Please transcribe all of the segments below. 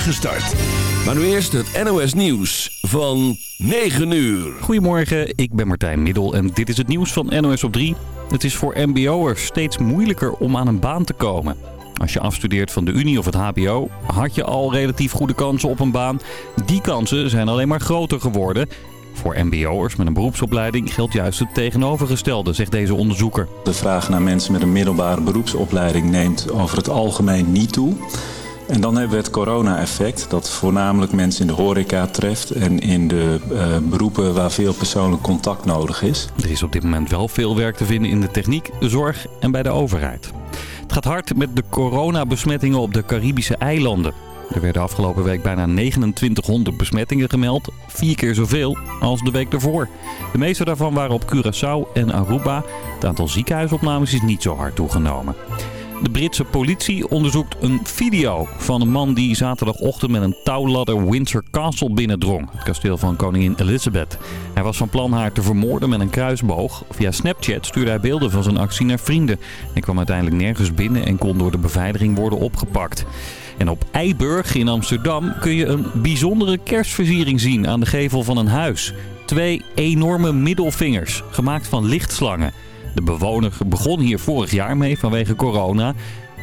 start. Maar nu eerst het NOS Nieuws van 9 uur. Goedemorgen, ik ben Martijn Middel en dit is het nieuws van NOS op 3. Het is voor mbo'ers steeds moeilijker om aan een baan te komen. Als je afstudeert van de Unie of het hbo, had je al relatief goede kansen op een baan. Die kansen zijn alleen maar groter geworden. Voor mbo'ers met een beroepsopleiding geldt juist het tegenovergestelde, zegt deze onderzoeker. De vraag naar mensen met een middelbare beroepsopleiding neemt over het algemeen niet toe. En dan hebben we het corona-effect, dat voornamelijk mensen in de horeca treft en in de uh, beroepen waar veel persoonlijk contact nodig is. Er is op dit moment wel veel werk te vinden in de techniek, de zorg en bij de overheid. Het gaat hard met de coronabesmettingen op de Caribische eilanden. Er werden afgelopen week bijna 2900 besmettingen gemeld. Vier keer zoveel als de week daarvoor. De meeste daarvan waren op Curaçao en Aruba. Het aantal ziekenhuisopnames is niet zo hard toegenomen. De Britse politie onderzoekt een video van een man die zaterdagochtend met een touwladder Windsor Castle binnendrong. Het kasteel van koningin Elizabeth. Hij was van plan haar te vermoorden met een kruisboog. Via Snapchat stuurde hij beelden van zijn actie naar vrienden. Hij kwam uiteindelijk nergens binnen en kon door de beveiliging worden opgepakt. En op Eiburg in Amsterdam kun je een bijzondere kerstversiering zien aan de gevel van een huis. Twee enorme middelvingers, gemaakt van lichtslangen. De bewoner begon hier vorig jaar mee vanwege corona.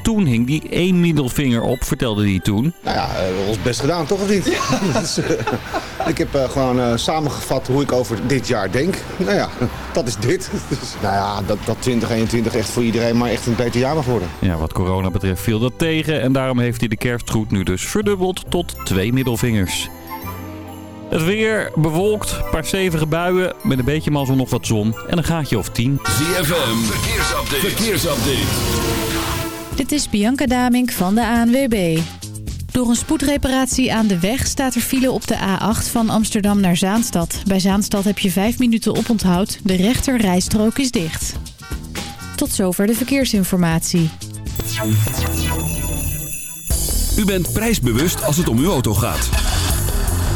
Toen hing die één middelvinger op, vertelde hij toen. Nou ja, we hebben ons best gedaan, toch of niet? dus, uh, ik heb uh, gewoon uh, samengevat hoe ik over dit jaar denk. Nou ja, dat is dit. Dus, nou ja, dat, dat 2021 echt voor iedereen maar echt een beter jaar mag worden. Ja, wat corona betreft viel dat tegen. En daarom heeft hij de kerstgroet nu dus verdubbeld tot twee middelvingers. Het weer bewolkt, een paar stevige buien, met een beetje mazzel nog wat zon en een gaatje of 10. ZFM, verkeersupdate. verkeersupdate. Dit is Bianca Damink van de ANWB. Door een spoedreparatie aan de weg staat er file op de A8 van Amsterdam naar Zaanstad. Bij Zaanstad heb je 5 minuten oponthoud. De rechter rijstrook is dicht. Tot zover de verkeersinformatie. U bent prijsbewust als het om uw auto gaat.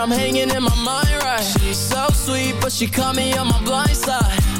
I'm hanging in my mind right? She's so sweet But she caught me on my blind side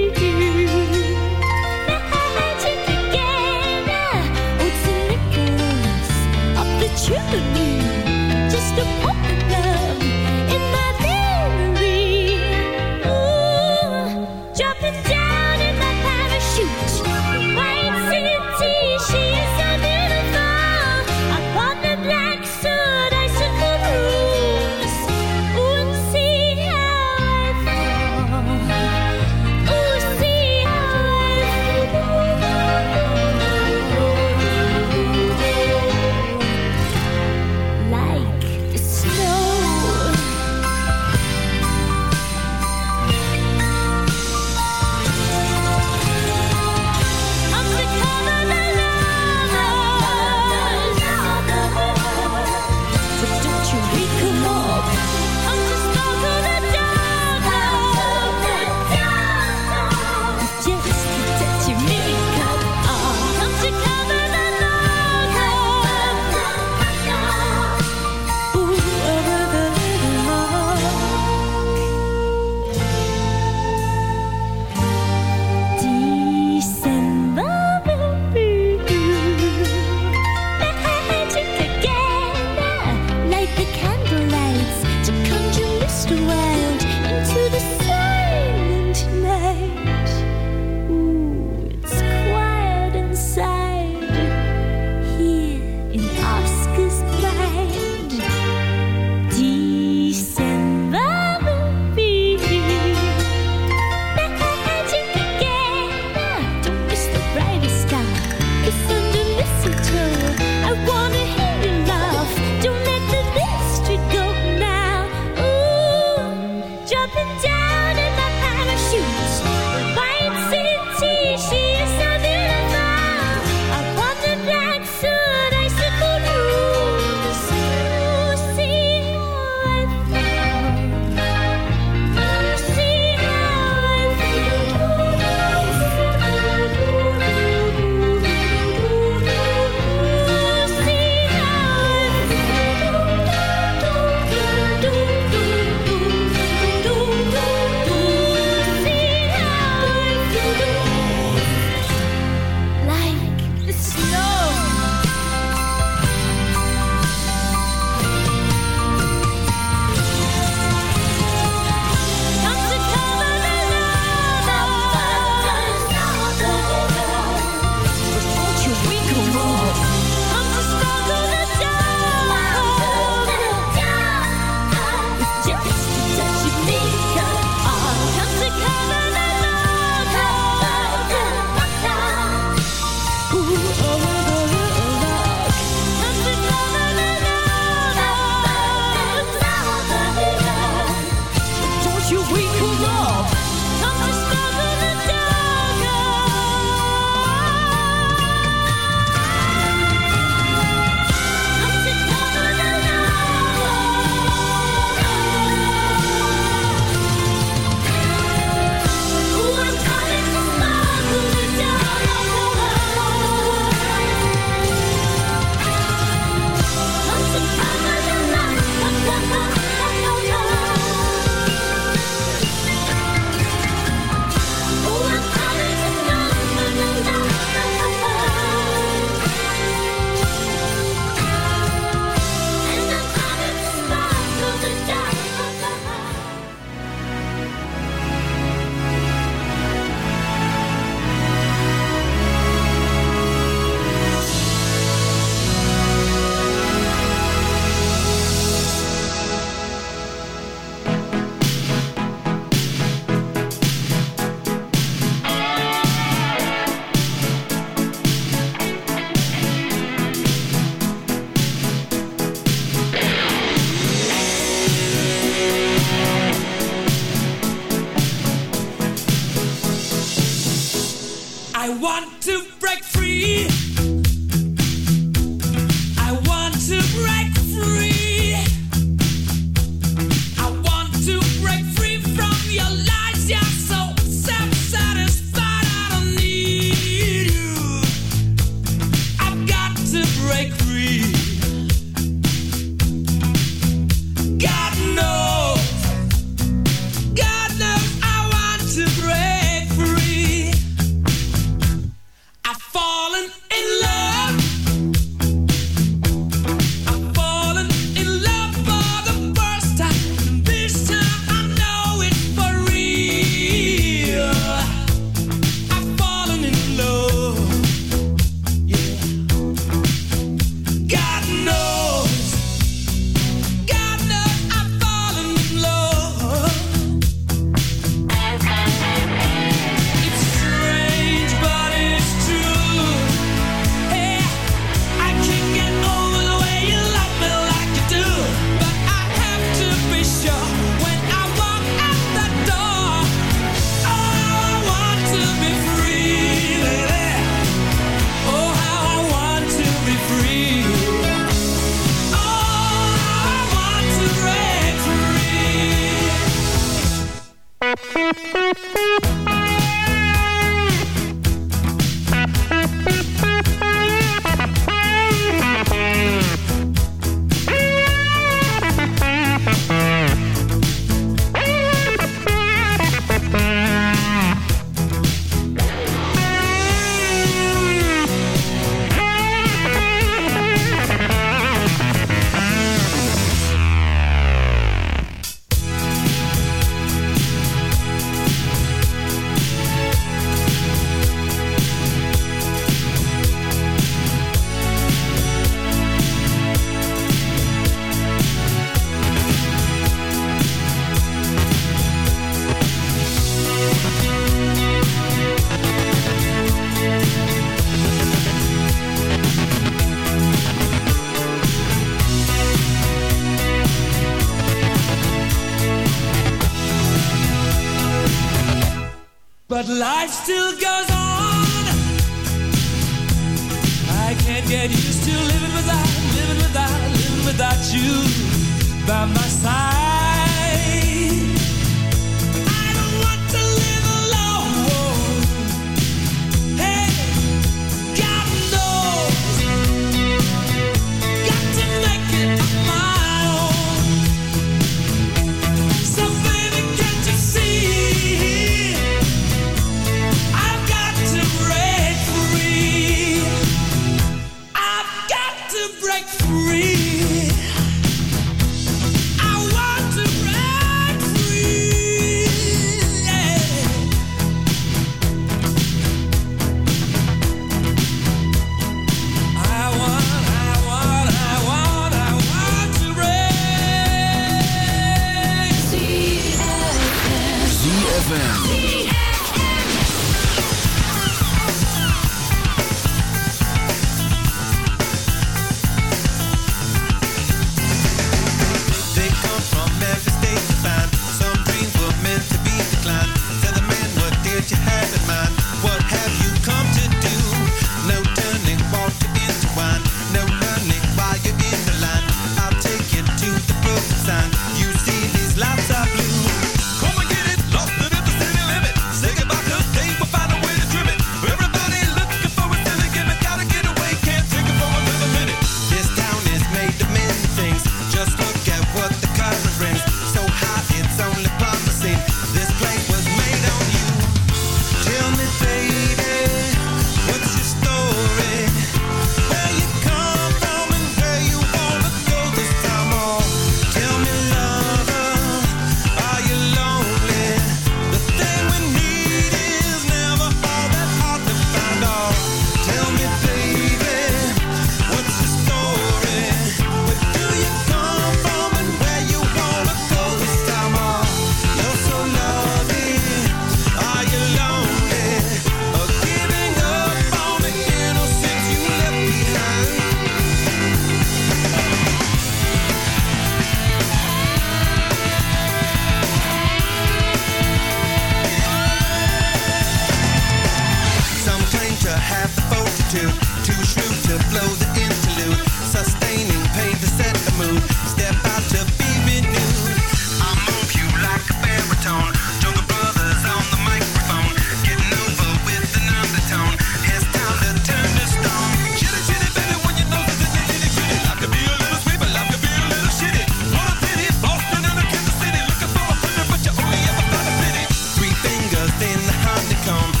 Within the honeycomb.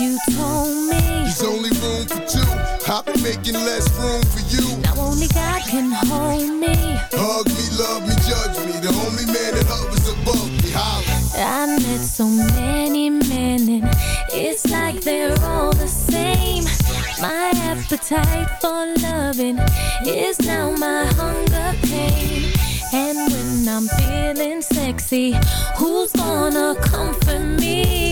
You told me. There's only room for two. I've been making less room for you. Now only God can hold me. Hug me, love me, judge me. The only man that hovers above me. Holler I met so many men and it's like they're all the same. My appetite for loving is now my hunger pain. And when I'm feeling sexy, who's gonna comfort me?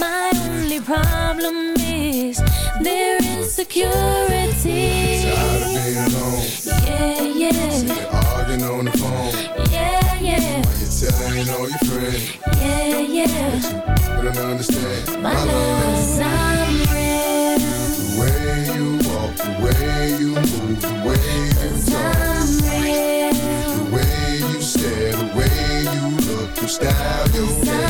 My only problem is their insecurity. Tired of being alone. Yeah, yeah, arguing on the phone. yeah, yeah, Why you telling all your friends? yeah, yeah. But I don't understand. My love's I'm real. The way you walk, the way you move, the way you talk, the way you stare, the way you look, your style, your hair,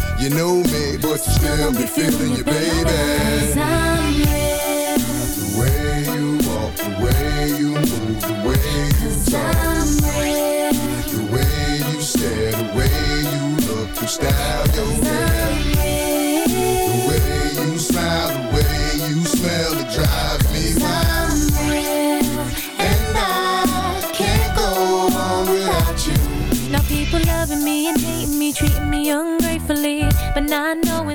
you know me, but you still be feeling your baby. I'm real. The way you walk, the way you move, the way you talk, I'm real. the way you stare, the way you look, your style, your hair,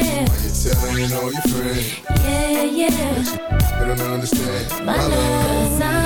Yeah, Why you telling all your friends? yeah, yeah. They don't understand. My love, cause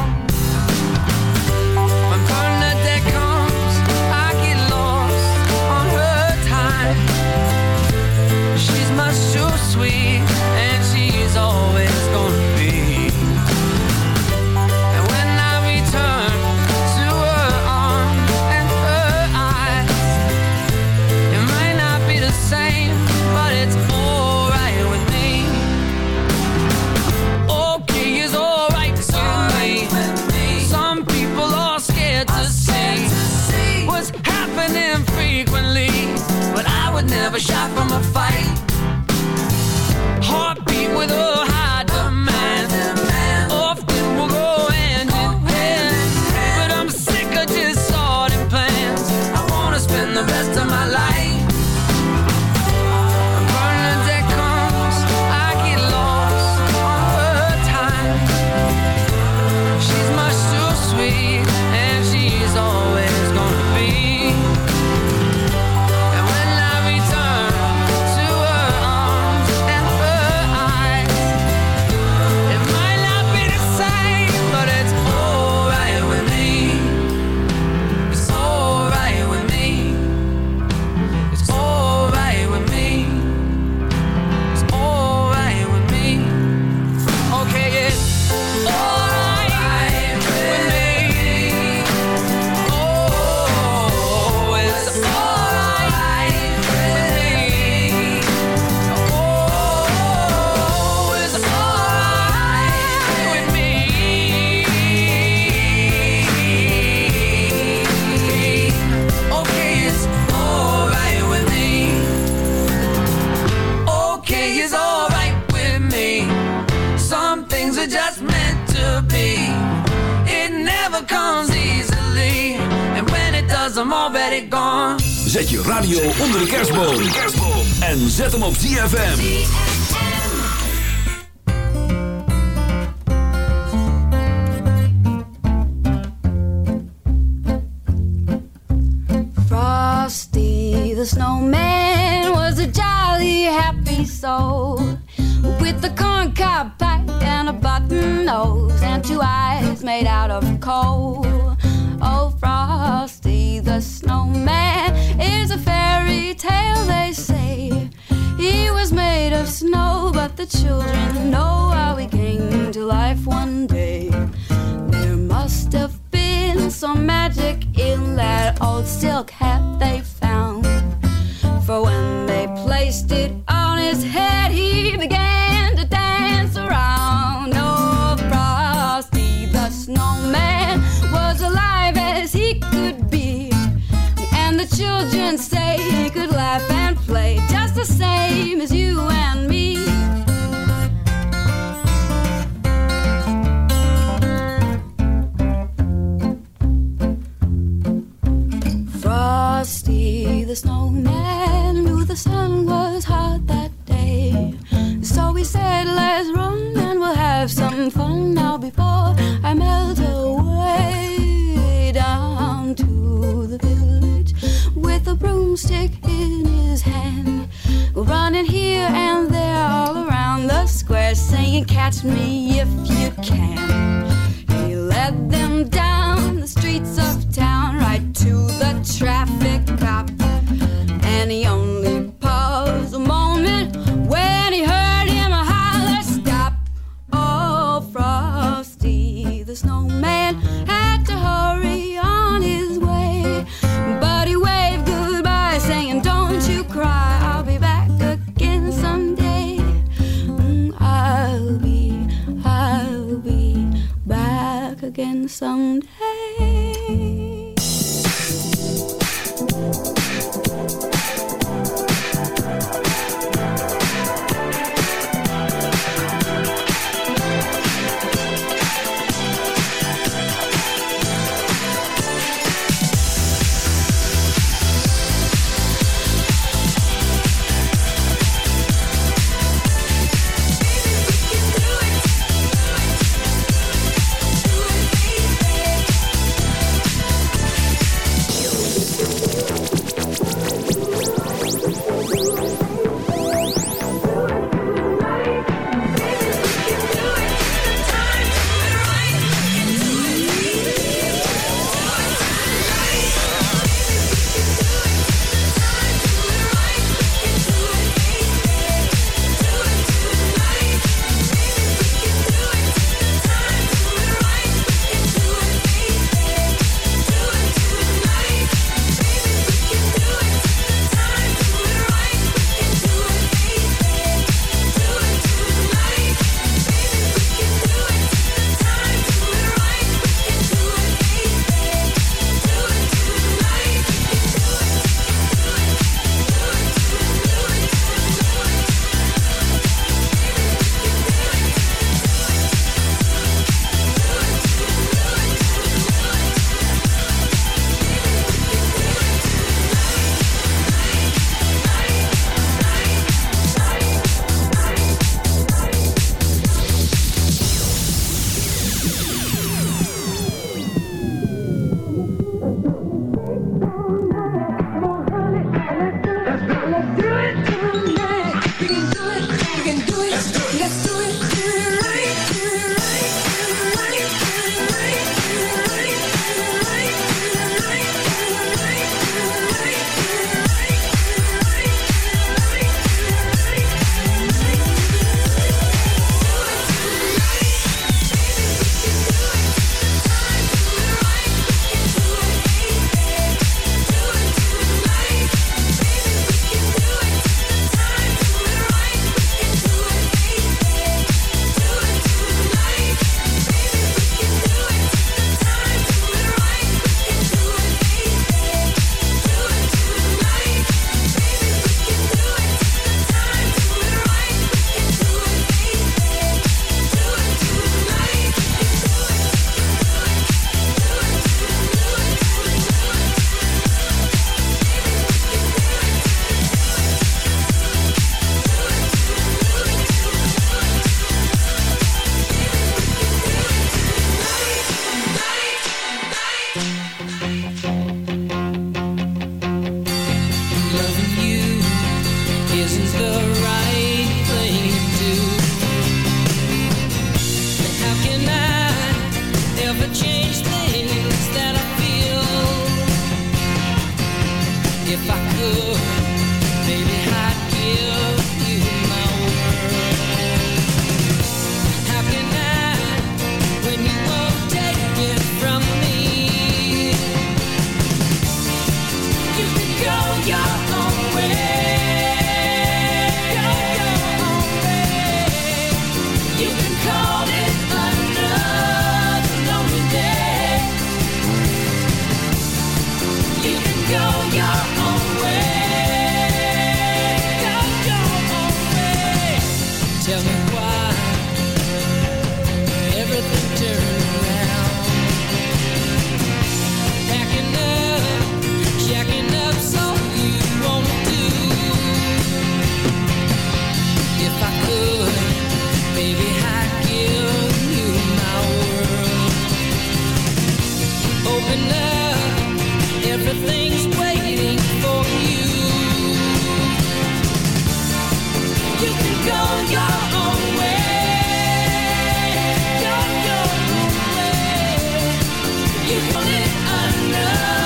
you fully understand.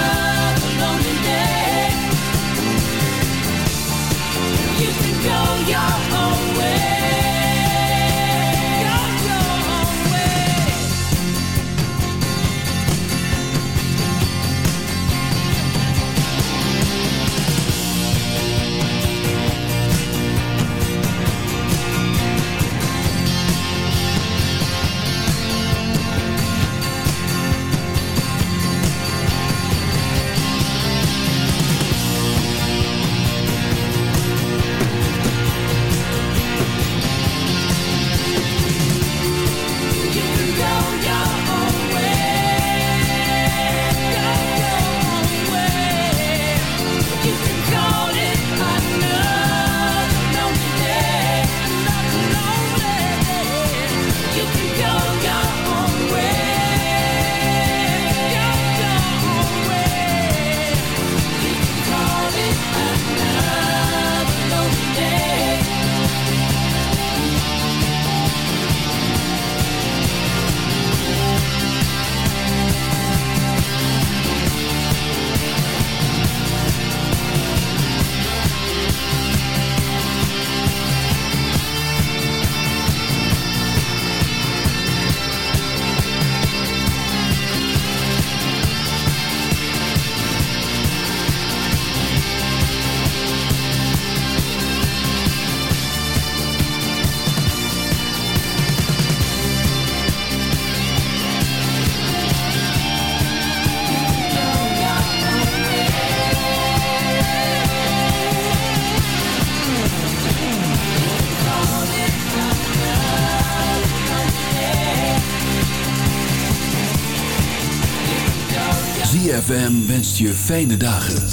ZFM wenst je fijne dagen.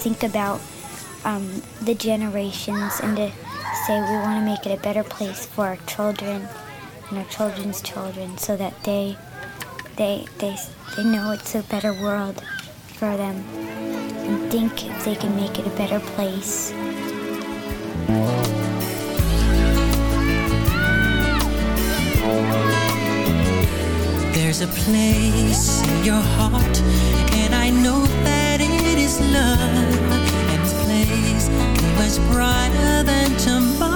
Think about um, the generations and to say we want to make it a better place for our children and our children's children so that they they, they, they know it's a better world for them and think if they can make it a better place. There's a place in your heart, and I know that it is love. And this place is much brighter than tomorrow.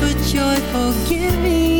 for joy, forgive me.